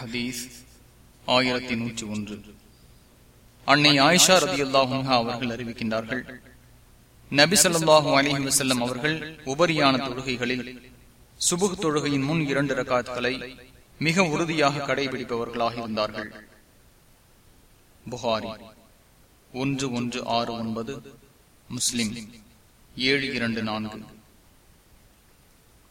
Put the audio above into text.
ஹதீஸ் ஆயிரத்தி நூற்றி ஒன்று. அன்னை ஆயிஷா ரதி அல்லாஹா அவர்கள் அறிவிக்கின்றார்கள் நபி சொல்லாஹு அலிஹி வசல்லம் அவர்கள் உபரியான தொழுகைகளில் சுபுக் தொழுகையின் முன் இரண்டு ரகாத்களை மிக உறுதியாக கடைபிடிப்பவர்களாக இருந்தார்கள். புகாரி ஒன்று ஒன்று ஆறு ஒன்பது முஸ்லிம் ஏழு இரண்டு நான்கு.